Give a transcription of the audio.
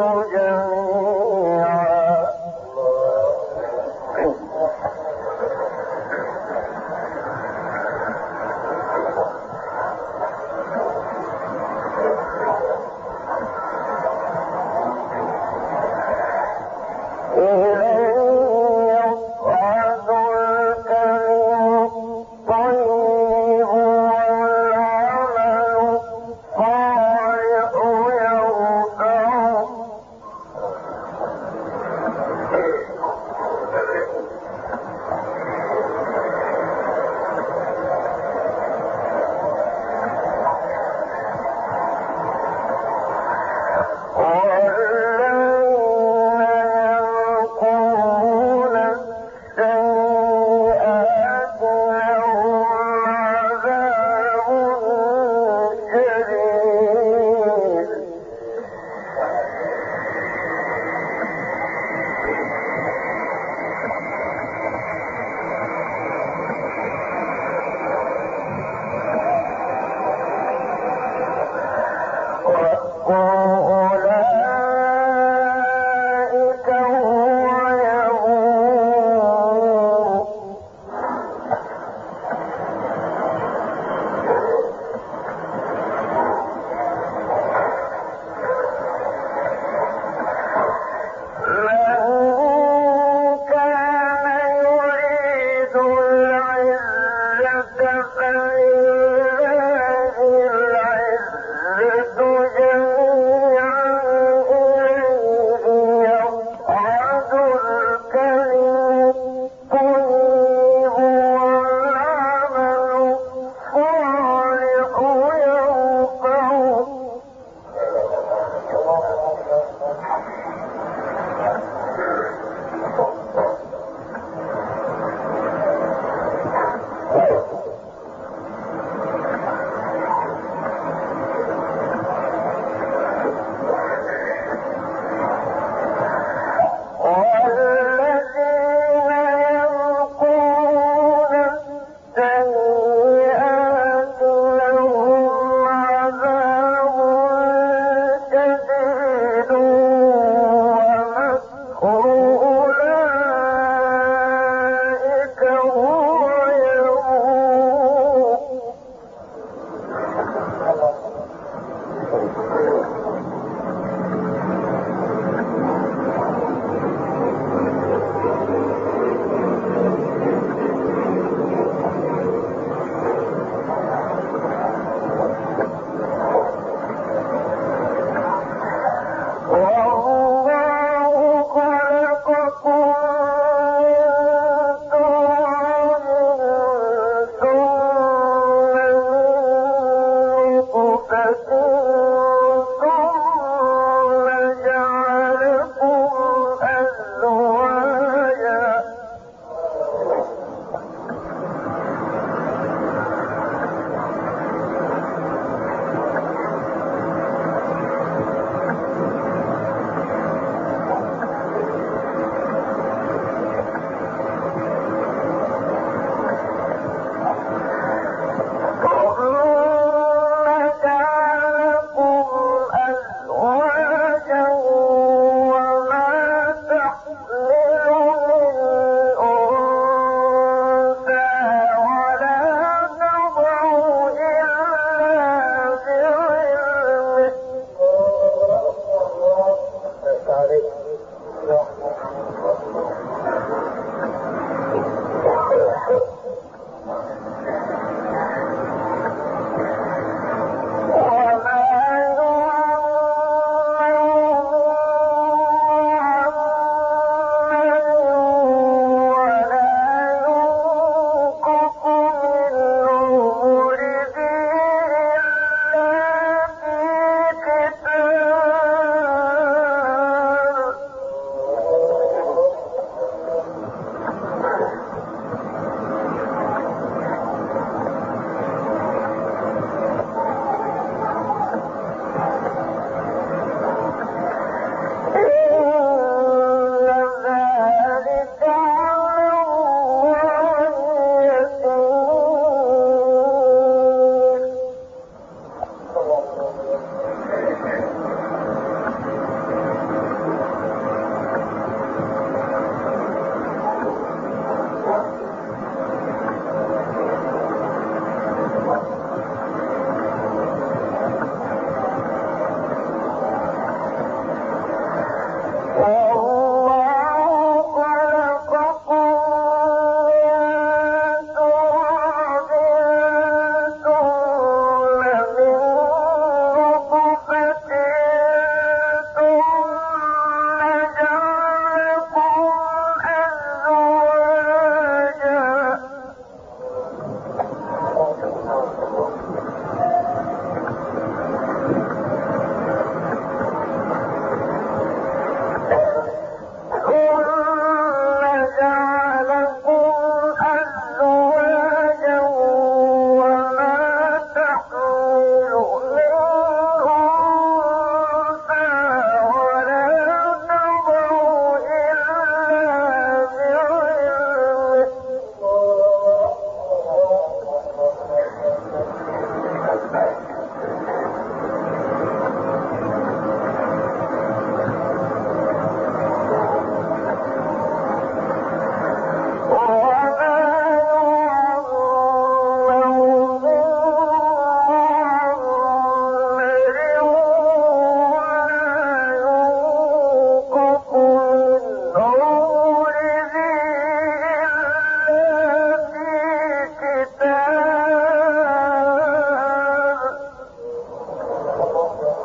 so